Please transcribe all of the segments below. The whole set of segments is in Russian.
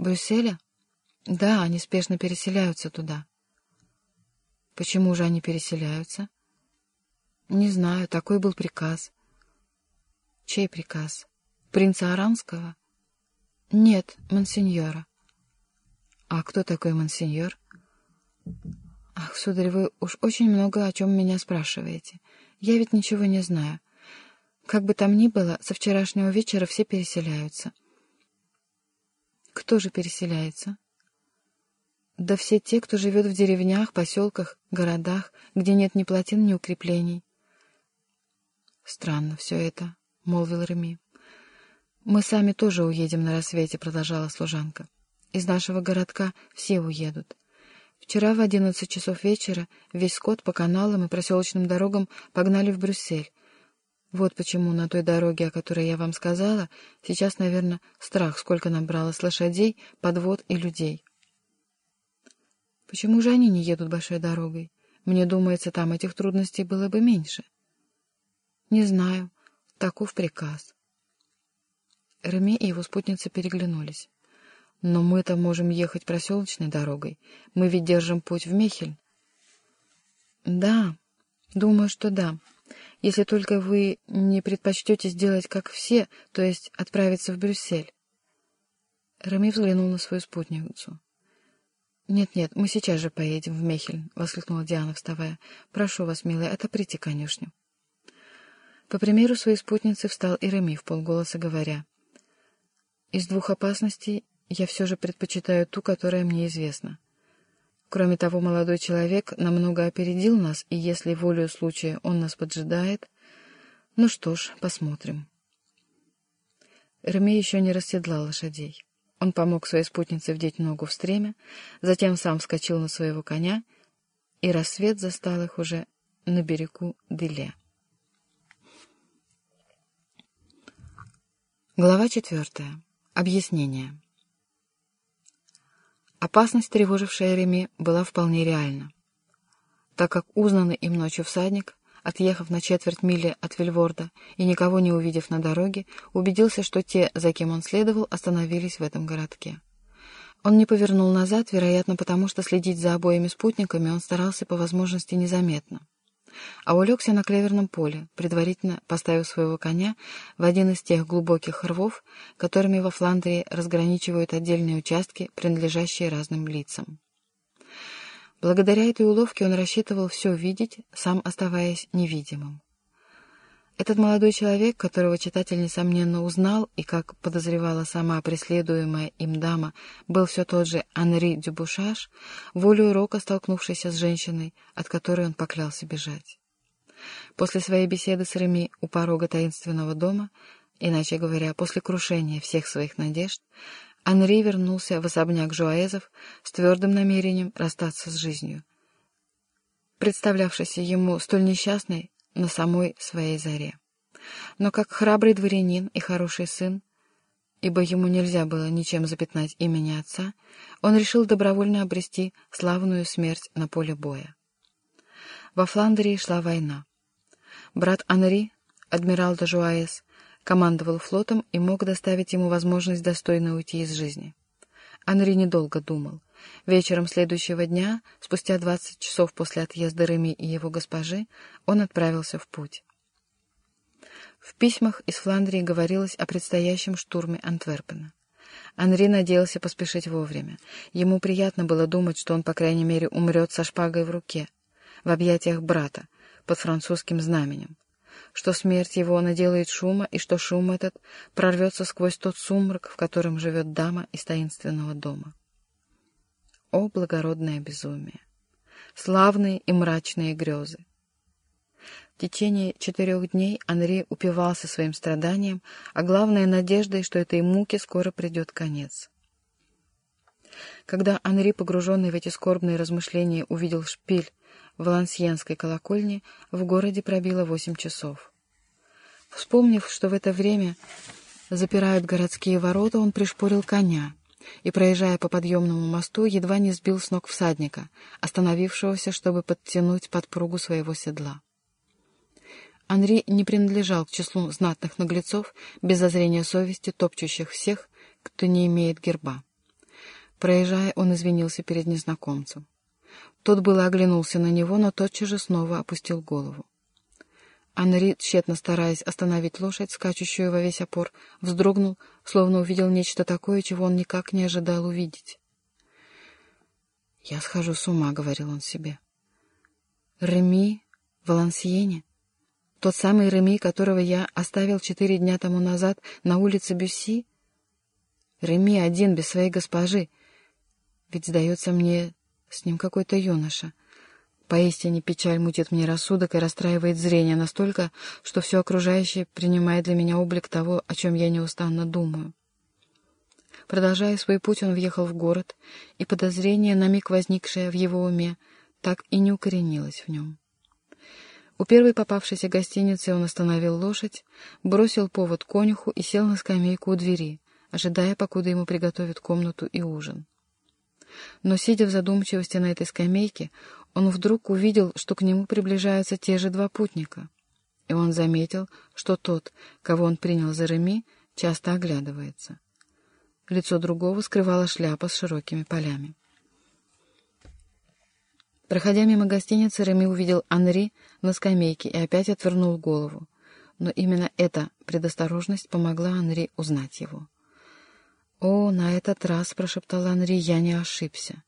Брюсселя? Да, они спешно переселяются туда. Почему же они переселяются? Не знаю, такой был приказ. Чей приказ? Принца Аранского? Нет, монсеньора. А кто такой монсеньор? Ах, сударь, вы уж очень много о чем меня спрашиваете. Я ведь ничего не знаю. Как бы там ни было, со вчерашнего вечера все переселяются. Кто же переселяется? Да все те, кто живет в деревнях, поселках, городах, где нет ни плотин, ни укреплений. Странно все это, — молвил Реми. Мы сами тоже уедем на рассвете, — продолжала служанка. Из нашего городка все уедут. Вчера в одиннадцать часов вечера весь скот по каналам и проселочным дорогам погнали в Брюссель. Вот почему на той дороге, о которой я вам сказала, сейчас, наверное, страх, сколько набралось лошадей, подвод и людей. Почему же они не едут большой дорогой? Мне думается, там этих трудностей было бы меньше. Не знаю. Таков приказ. Реми и его спутница переглянулись. Но мы-то можем ехать проселочной дорогой. Мы ведь держим путь в Мехель. Да, думаю, что да. Если только вы не предпочтете сделать как все, то есть отправиться в Брюссель. Рами взглянул на свою спутницу. «Нет-нет, мы сейчас же поедем в Мехель», — воскликнула Диана, вставая. «Прошу вас, милая, отоприте конюшню». По примеру своей спутницы встал и Реми в полголоса говоря. «Из двух опасностей я все же предпочитаю ту, которая мне известна. Кроме того, молодой человек намного опередил нас, и если волею случая он нас поджидает... Ну что ж, посмотрим. Реми еще не расседлал лошадей. Он помог своей спутнице вдеть ногу в стремя, затем сам вскочил на своего коня, и рассвет застал их уже на берегу Деле. Глава четвертая. Объяснение. Опасность, тревожившая Реми, была вполне реальна. Так как узнанный им ночью всадник, отъехав на четверть мили от Вильворда и никого не увидев на дороге, убедился, что те, за кем он следовал, остановились в этом городке. Он не повернул назад, вероятно, потому что следить за обоими спутниками он старался по возможности незаметно а улегся на клеверном поле, предварительно поставив своего коня в один из тех глубоких рвов, которыми во Фландрии разграничивают отдельные участки, принадлежащие разным лицам. Благодаря этой уловке он рассчитывал все видеть, сам оставаясь невидимым. Этот молодой человек, которого читатель, несомненно, узнал, и, как подозревала сама преследуемая им дама, был все тот же Анри Дюбушаш, волю урока столкнувшийся с женщиной, от которой он поклялся бежать. После своей беседы с Реми у порога таинственного дома, иначе говоря, после крушения всех своих надежд, Анри вернулся в особняк Жуаэзов с твердым намерением расстаться с жизнью, представлявшейся ему столь несчастной, на самой своей заре. Но как храбрый дворянин и хороший сын, ибо ему нельзя было ничем запятнать имени отца, он решил добровольно обрести славную смерть на поле боя. Во Фландрии шла война. Брат Анри, адмирал де Жуаес, командовал флотом и мог доставить ему возможность достойно уйти из жизни. Анри недолго думал. Вечером следующего дня, спустя двадцать часов после отъезда Реми и его госпожи, он отправился в путь. В письмах из Фландрии говорилось о предстоящем штурме Антверпена. Анри надеялся поспешить вовремя. Ему приятно было думать, что он, по крайней мере, умрет со шпагой в руке, в объятиях брата, под французским знаменем, что смерть его наделает шума, и что шум этот прорвется сквозь тот сумрак, в котором живет дама из таинственного дома. О, благородное безумие! Славные и мрачные грезы! В течение четырех дней Анри упивался своим страданием, а главное — надеждой, что этой муке скоро придет конец. Когда Анри, погруженный в эти скорбные размышления, увидел шпиль в Лансьенской колокольне, в городе пробило восемь часов. Вспомнив, что в это время запирают городские ворота, он пришпорил коня — и, проезжая по подъемному мосту, едва не сбил с ног всадника, остановившегося, чтобы подтянуть подпругу своего седла. Анри не принадлежал к числу знатных наглецов, без зазрения совести, топчущих всех, кто не имеет герба. Проезжая, он извинился перед незнакомцем. Тот было оглянулся на него, но тотчас же снова опустил голову. Анри, тщетно стараясь остановить лошадь, скачущую во весь опор, вздрогнул, словно увидел нечто такое, чего он никак не ожидал увидеть. «Я схожу с ума», — говорил он себе. «Реми Валансиене? Тот самый Реми, которого я оставил четыре дня тому назад на улице Бюсси? Реми один, без своей госпожи. Ведь, сдается мне, с ним какой-то юноша. Поистине печаль мутит мне рассудок и расстраивает зрение настолько, что все окружающее принимает для меня облик того, о чем я неустанно думаю. Продолжая свой путь, он въехал в город, и подозрение, на миг возникшее в его уме, так и не укоренилось в нем. У первой попавшейся гостиницы он остановил лошадь, бросил повод конюху и сел на скамейку у двери, ожидая, покуда ему приготовят комнату и ужин. Но, сидя в задумчивости на этой скамейке, он вдруг увидел, что к нему приближаются те же два путника, и он заметил, что тот, кого он принял за Реми, часто оглядывается. Лицо другого скрывала шляпа с широкими полями. Проходя мимо гостиницы, Реми увидел Анри на скамейке и опять отвернул голову. Но именно эта предосторожность помогла Анри узнать его. «О, на этот раз», — прошептал Анри, — «я не ошибся.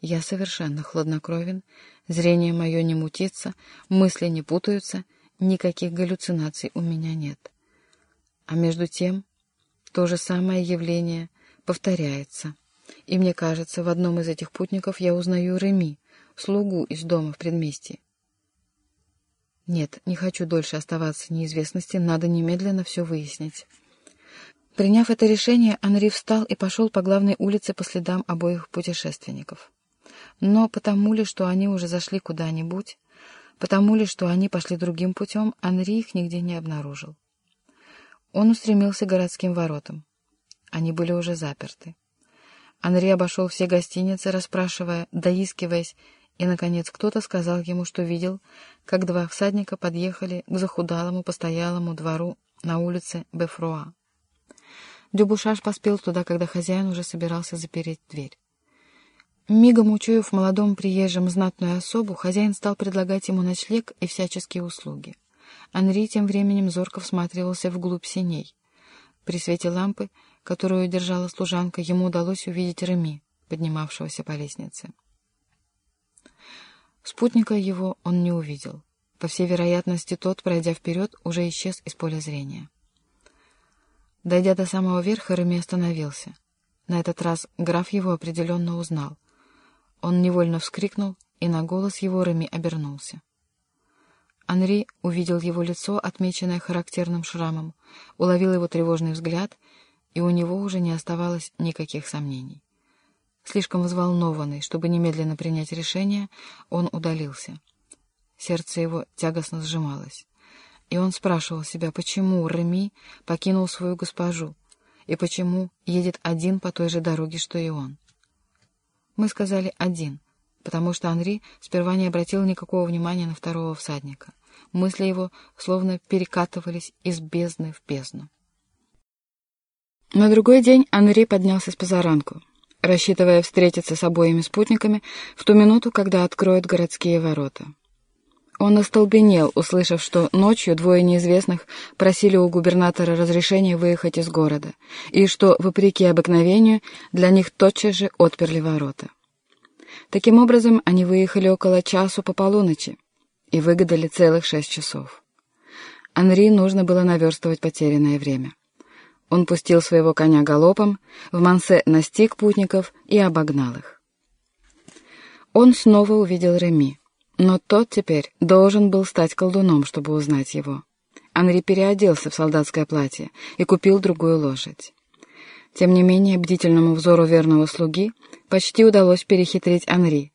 Я совершенно хладнокровен, зрение мое не мутится, мысли не путаются, никаких галлюцинаций у меня нет. А между тем то же самое явление повторяется. И мне кажется, в одном из этих путников я узнаю Реми, слугу из дома в предместье. Нет, не хочу дольше оставаться в неизвестности, надо немедленно все выяснить. Приняв это решение, Анри встал и пошел по главной улице по следам обоих путешественников. Но потому ли, что они уже зашли куда-нибудь, потому ли, что они пошли другим путем, Анри их нигде не обнаружил. Он устремился к городским воротам. Они были уже заперты. Анри обошел все гостиницы, расспрашивая, доискиваясь, и, наконец, кто-то сказал ему, что видел, как два всадника подъехали к захудалому постоялому двору на улице Бефруа. Дюбушаш поспел туда, когда хозяин уже собирался запереть дверь. Мигом учуяв молодом приезжем знатную особу, хозяин стал предлагать ему ночлег и всяческие услуги. Анри тем временем зорко всматривался вглубь синей. При свете лампы, которую держала служанка, ему удалось увидеть Реми, поднимавшегося по лестнице. Спутника его он не увидел. По всей вероятности, тот, пройдя вперед, уже исчез из поля зрения. Дойдя до самого верха, Реми остановился. На этот раз граф его определенно узнал. Он невольно вскрикнул, и на голос его Реми обернулся. Анри увидел его лицо, отмеченное характерным шрамом, уловил его тревожный взгляд, и у него уже не оставалось никаких сомнений. Слишком взволнованный, чтобы немедленно принять решение, он удалился. Сердце его тягостно сжималось. И он спрашивал себя, почему Реми покинул свою госпожу, и почему едет один по той же дороге, что и он. Мы сказали «один», потому что Анри сперва не обратил никакого внимания на второго всадника. Мысли его словно перекатывались из бездны в бездну. На другой день Анри поднялся с позаранку, рассчитывая встретиться с обоими спутниками в ту минуту, когда откроют городские ворота. Он остолбенел, услышав, что ночью двое неизвестных просили у губернатора разрешения выехать из города, и что, вопреки обыкновению, для них тотчас же отперли ворота. Таким образом, они выехали около часу по полуночи и выгадали целых шесть часов. Анри нужно было наверстывать потерянное время. Он пустил своего коня галопом, в Мансе настиг путников и обогнал их. Он снова увидел Реми, но тот теперь должен был стать колдуном, чтобы узнать его. Анри переоделся в солдатское платье и купил другую лошадь. Тем не менее, бдительному взору верного слуги почти удалось перехитрить Анри.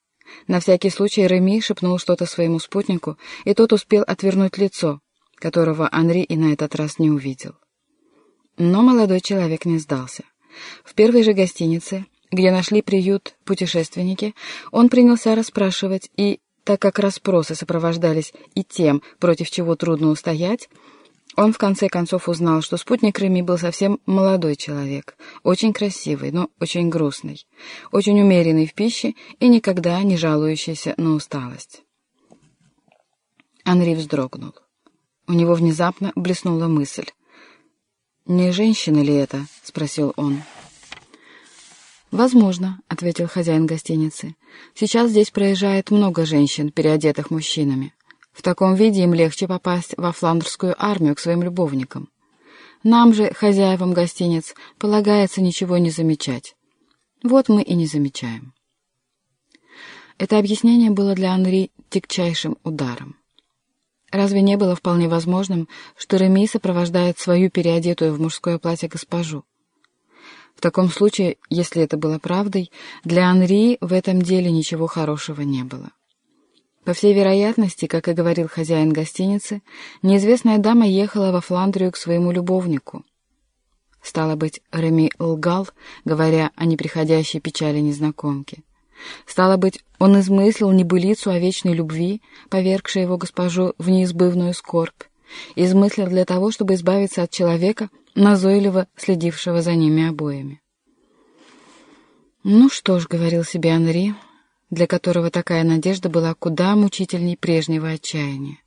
На всякий случай Реми шепнул что-то своему спутнику, и тот успел отвернуть лицо, которого Анри и на этот раз не увидел. Но молодой человек не сдался. В первой же гостинице, где нашли приют путешественники, он принялся расспрашивать, и, так как расспросы сопровождались и тем, против чего трудно устоять, Он в конце концов узнал, что спутник Реми был совсем молодой человек, очень красивый, но очень грустный, очень умеренный в пище и никогда не жалующийся на усталость. Анри вздрогнул. У него внезапно блеснула мысль. «Не женщина ли это?» — спросил он. «Возможно», — ответил хозяин гостиницы. «Сейчас здесь проезжает много женщин, переодетых мужчинами. В таком виде им легче попасть во фландерскую армию к своим любовникам. Нам же, хозяевам гостиниц, полагается ничего не замечать. Вот мы и не замечаем. Это объяснение было для Анри тягчайшим ударом. Разве не было вполне возможным, что Реми сопровождает свою переодетую в мужское платье госпожу? В таком случае, если это было правдой, для Анри в этом деле ничего хорошего не было. По всей вероятности, как и говорил хозяин гостиницы, неизвестная дама ехала во Фландрию к своему любовнику. Стало быть, Реми лгал, говоря о неприходящей печали незнакомки. Стало быть, он измыслил небылицу о вечной любви, повергшей его госпожу в неизбывную скорбь, измыслил для того, чтобы избавиться от человека, назойливо следившего за ними обоими. «Ну что ж», — говорил себе Анри, для которого такая надежда была куда мучительней прежнего отчаяния.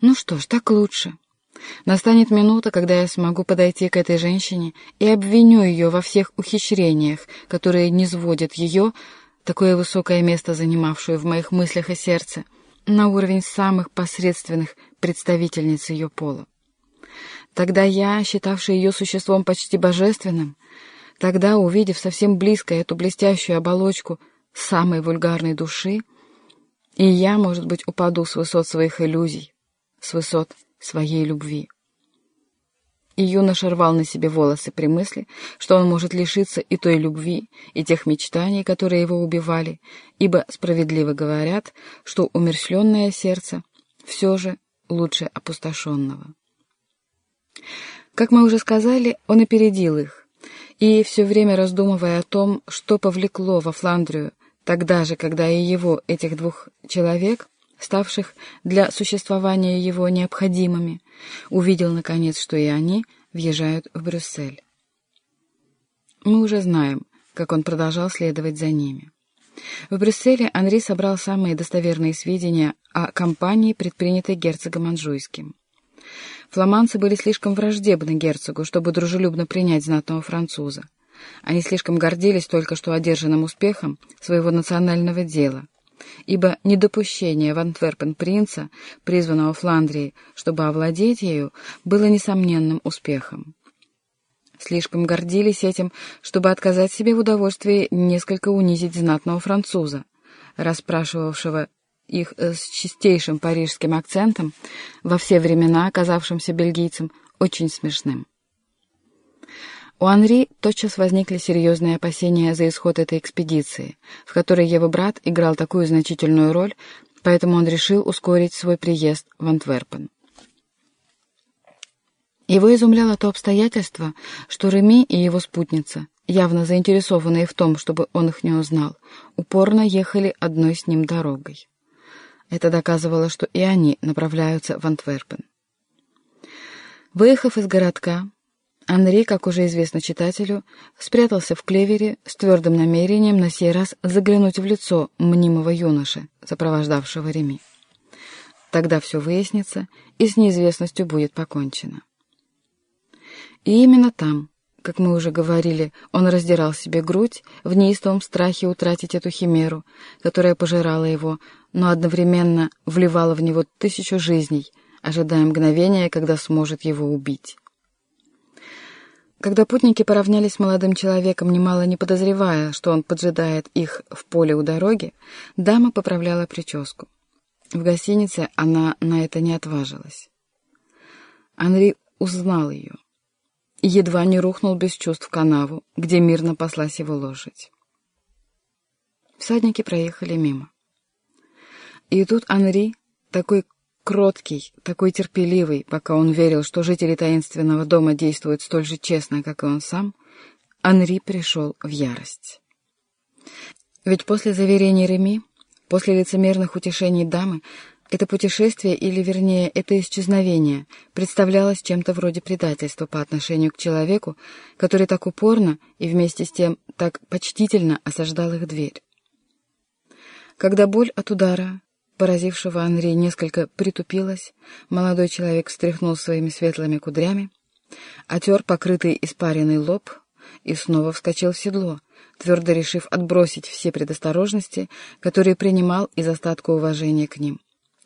Ну что ж, так лучше. Настанет минута, когда я смогу подойти к этой женщине и обвиню ее во всех ухищрениях, которые не сводят ее, такое высокое место занимавшую в моих мыслях и сердце, на уровень самых посредственных представительниц ее пола. Тогда я, считавший ее существом почти божественным, тогда, увидев совсем близко эту блестящую оболочку, самой вульгарной души, и я, может быть, упаду с высот своих иллюзий, с высот своей любви. И юноша рвал на себе волосы при мысли, что он может лишиться и той любви, и тех мечтаний, которые его убивали, ибо справедливо говорят, что умерщвленное сердце все же лучше опустошенного. Как мы уже сказали, он опередил их, и, все время раздумывая о том, что повлекло во Фландрию Тогда же, когда и его, этих двух человек, ставших для существования его необходимыми, увидел, наконец, что и они въезжают в Брюссель. Мы уже знаем, как он продолжал следовать за ними. В Брюсселе Анри собрал самые достоверные сведения о кампании, предпринятой герцогом Анжуйским. Фламанцы были слишком враждебны герцогу, чтобы дружелюбно принять знатного француза. Они слишком гордились только что одержанным успехом своего национального дела, ибо недопущение в Антверпен принца, призванного Фландрии, чтобы овладеть ею, было несомненным успехом. Слишком гордились этим, чтобы отказать себе в удовольствии несколько унизить знатного француза, расспрашивавшего их с чистейшим парижским акцентом, во все времена оказавшимся бельгийцем очень смешным. У Анри тотчас возникли серьезные опасения за исход этой экспедиции, в которой его брат играл такую значительную роль, поэтому он решил ускорить свой приезд в Антверпен. Его изумляло то обстоятельство, что Реми и его спутница, явно заинтересованные в том, чтобы он их не узнал, упорно ехали одной с ним дорогой. Это доказывало, что и они направляются в Антверпен. Выехав из городка, Анри, как уже известно читателю, спрятался в клевере с твердым намерением на сей раз заглянуть в лицо мнимого юноши, сопровождавшего Реми. Тогда все выяснится, и с неизвестностью будет покончено. И именно там, как мы уже говорили, он раздирал себе грудь в неистовом страхе утратить эту химеру, которая пожирала его, но одновременно вливала в него тысячу жизней, ожидая мгновения, когда сможет его убить. Когда путники поравнялись с молодым человеком, немало не подозревая, что он поджидает их в поле у дороги, дама поправляла прическу. В гостинице она на это не отважилась. Анри узнал ее и едва не рухнул без чувств в канаву, где мирно паслась его лошадь. Всадники проехали мимо. И тут Анри, такой кроткий, такой терпеливый, пока он верил, что жители таинственного дома действуют столь же честно, как и он сам, Анри пришел в ярость. Ведь после заверений Реми, после лицемерных утешений дамы, Это путешествие, или вернее, это исчезновение, представлялось чем-то вроде предательства по отношению к человеку, который так упорно и вместе с тем так почтительно осаждал их дверь. Когда боль от удара, поразившего Анри, несколько притупилась, молодой человек встряхнул своими светлыми кудрями, отер покрытый испаренный лоб и снова вскочил в седло, твердо решив отбросить все предосторожности, которые принимал из остатка уважения к ним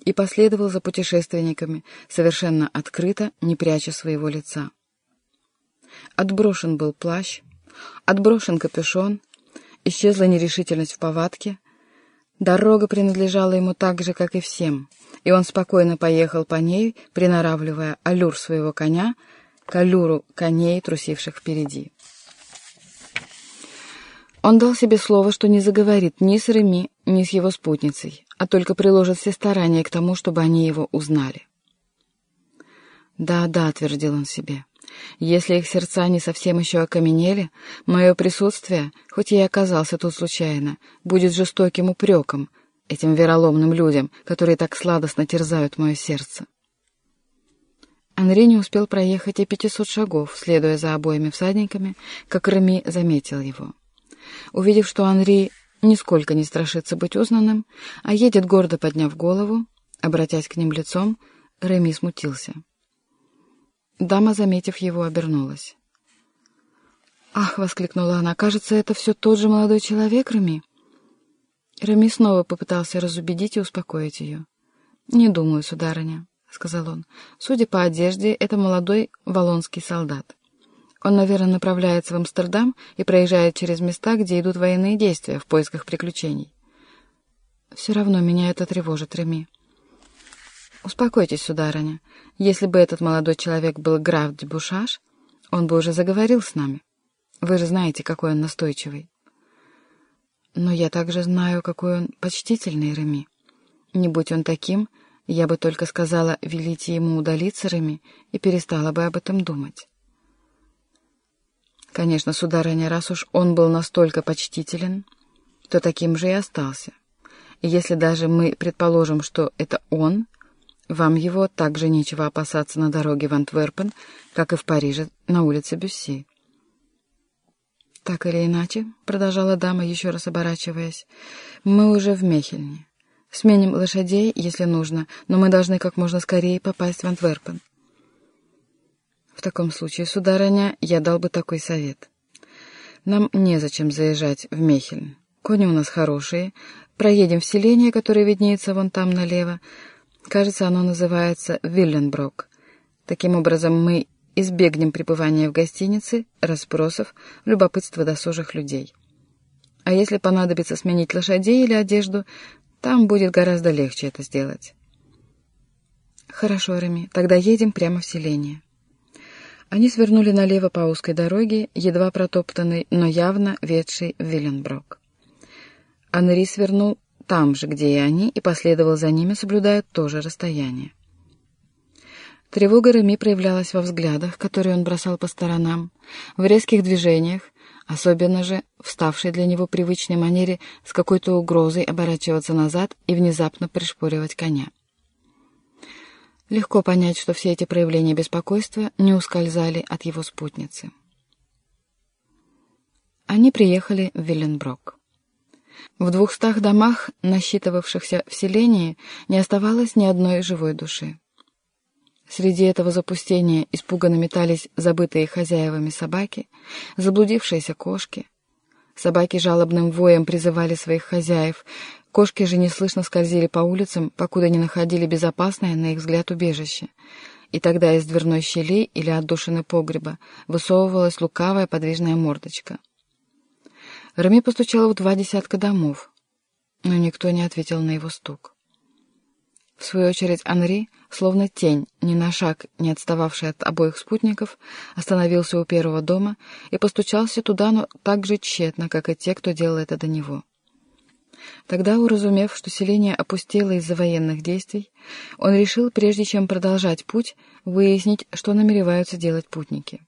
и последовал за путешественниками, совершенно открыто, не пряча своего лица. Отброшен был плащ, отброшен капюшон, исчезла нерешительность в повадке. Дорога принадлежала ему так же, как и всем, и он спокойно поехал по ней, приноравливая аллюр своего коня к аллюру коней, трусивших впереди. Он дал себе слово, что не заговорит ни с Реми, ни с его спутницей, а только приложит все старания к тому, чтобы они его узнали. «Да, да», — твердил он себе, — «если их сердца не совсем еще окаменели, мое присутствие, хоть я и оказался тут случайно, будет жестоким упреком этим вероломным людям, которые так сладостно терзают мое сердце». Анри не успел проехать и пятисот шагов, следуя за обоими всадниками, как Реми заметил его. Увидев, что Анри нисколько не страшится быть узнанным, а едет гордо подняв голову, обратясь к ним лицом, Реми смутился. Дама, заметив его, обернулась. «Ах!» — воскликнула она. «Кажется, это все тот же молодой человек, Реми?» Реми снова попытался разубедить и успокоить ее. «Не думаю, сударыня», — сказал он. «Судя по одежде, это молодой валонский солдат. Он, наверное, направляется в Амстердам и проезжает через места, где идут военные действия в поисках приключений. Все равно меня это тревожит, Реми. Успокойтесь, сударыня. Если бы этот молодой человек был граф Дебушаш, он бы уже заговорил с нами. Вы же знаете, какой он настойчивый. Но я также знаю, какой он почтительный, Реми. Не будь он таким, я бы только сказала «велите ему удалиться, Реми», и перестала бы об этом думать. Конечно, сударыня, раз уж он был настолько почтителен, то таким же и остался. И если даже мы предположим, что это он, вам его также нечего опасаться на дороге в Антверпен, как и в Париже на улице Бюсси. «Так или иначе», — продолжала дама, еще раз оборачиваясь, — «мы уже в Мехельне. Сменим лошадей, если нужно, но мы должны как можно скорее попасть в Антверпен». В таком случае, сударыня, я дал бы такой совет. Нам незачем заезжать в Мехельн. Кони у нас хорошие. Проедем в селение, которое виднеется вон там налево. Кажется, оно называется Вилленброк. Таким образом, мы избегнем пребывания в гостинице, расспросов, любопытства досужих людей. А если понадобится сменить лошадей или одежду, там будет гораздо легче это сделать. Хорошо, Реми, тогда едем прямо в селение. Они свернули налево по узкой дороге, едва протоптанной, но явно ведшей в Виленброк. Анри свернул там же, где и они, и последовал за ними, соблюдая то же расстояние. Тревога Реми проявлялась во взглядах, которые он бросал по сторонам, в резких движениях, особенно же вставшей для него привычной манере с какой-то угрозой оборачиваться назад и внезапно пришпоривать коня. Легко понять, что все эти проявления беспокойства не ускользали от его спутницы. Они приехали в Виленброк. В двухстах домах, насчитывавшихся в селении, не оставалось ни одной живой души. Среди этого запустения испуганно метались забытые хозяевами собаки, заблудившиеся кошки. Собаки жалобным воем призывали своих хозяев, Кошки же неслышно скользили по улицам, покуда не находили безопасное, на их взгляд, убежище. И тогда из дверной щели или отдушины погреба высовывалась лукавая подвижная мордочка. Рами постучал в два десятка домов, но никто не ответил на его стук. В свою очередь Анри, словно тень, ни на шаг не отстававший от обоих спутников, остановился у первого дома и постучался туда, но так же тщетно, как и те, кто делал это до него. Тогда, уразумев, что селение опустело из-за военных действий, он решил, прежде чем продолжать путь, выяснить, что намереваются делать путники.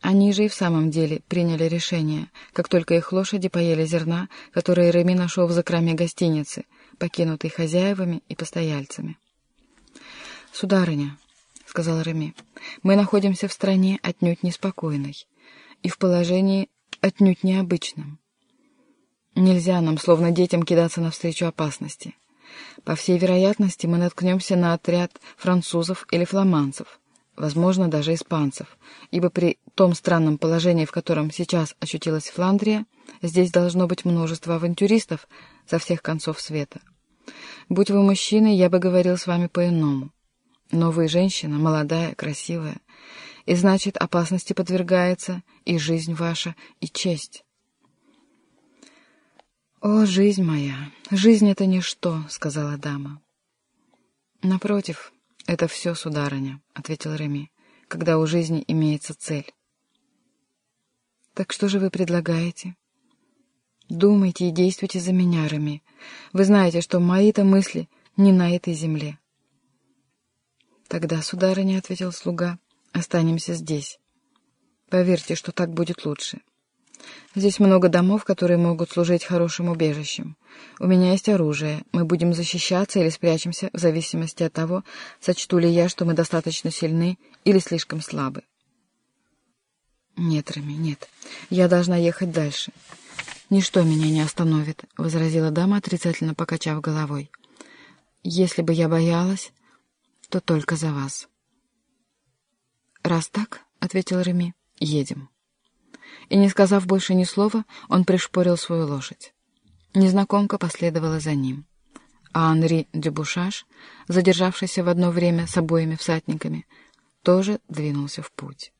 Они же и в самом деле приняли решение, как только их лошади поели зерна, которое Реми нашел в закроме гостиницы, покинутый хозяевами и постояльцами. «Сударыня», — сказал Реми, — «мы находимся в стране отнюдь неспокойной и в положении отнюдь необычном. Нельзя нам, словно детям, кидаться навстречу опасности. По всей вероятности, мы наткнемся на отряд французов или фламандцев, возможно, даже испанцев, ибо при том странном положении, в котором сейчас очутилась Фландрия, здесь должно быть множество авантюристов со всех концов света. Будь вы мужчиной, я бы говорил с вами по-иному. Но вы женщина, молодая, красивая, и значит, опасности подвергается и жизнь ваша, и честь. «О, жизнь моя! Жизнь — это ничто», — сказала дама. «Напротив, это все, сударыня», — ответил Реми, — «когда у жизни имеется цель». «Так что же вы предлагаете?» «Думайте и действуйте за меня, Реми. Вы знаете, что мои-то мысли не на этой земле». «Тогда, сударыня», — ответил слуга, — «останемся здесь. Поверьте, что так будет лучше». Здесь много домов, которые могут служить хорошим убежищем. У меня есть оружие. Мы будем защищаться или спрячемся, в зависимости от того, сочту ли я, что мы достаточно сильны или слишком слабы. Нет, Рами, нет. Я должна ехать дальше. Ничто меня не остановит, — возразила дама, отрицательно покачав головой. Если бы я боялась, то только за вас. Раз так, — ответил Реми, — едем и, не сказав больше ни слова, он пришпорил свою лошадь. Незнакомка последовала за ним. А Анри Дюбушаш, задержавшийся в одно время с обоими всадниками, тоже двинулся в путь.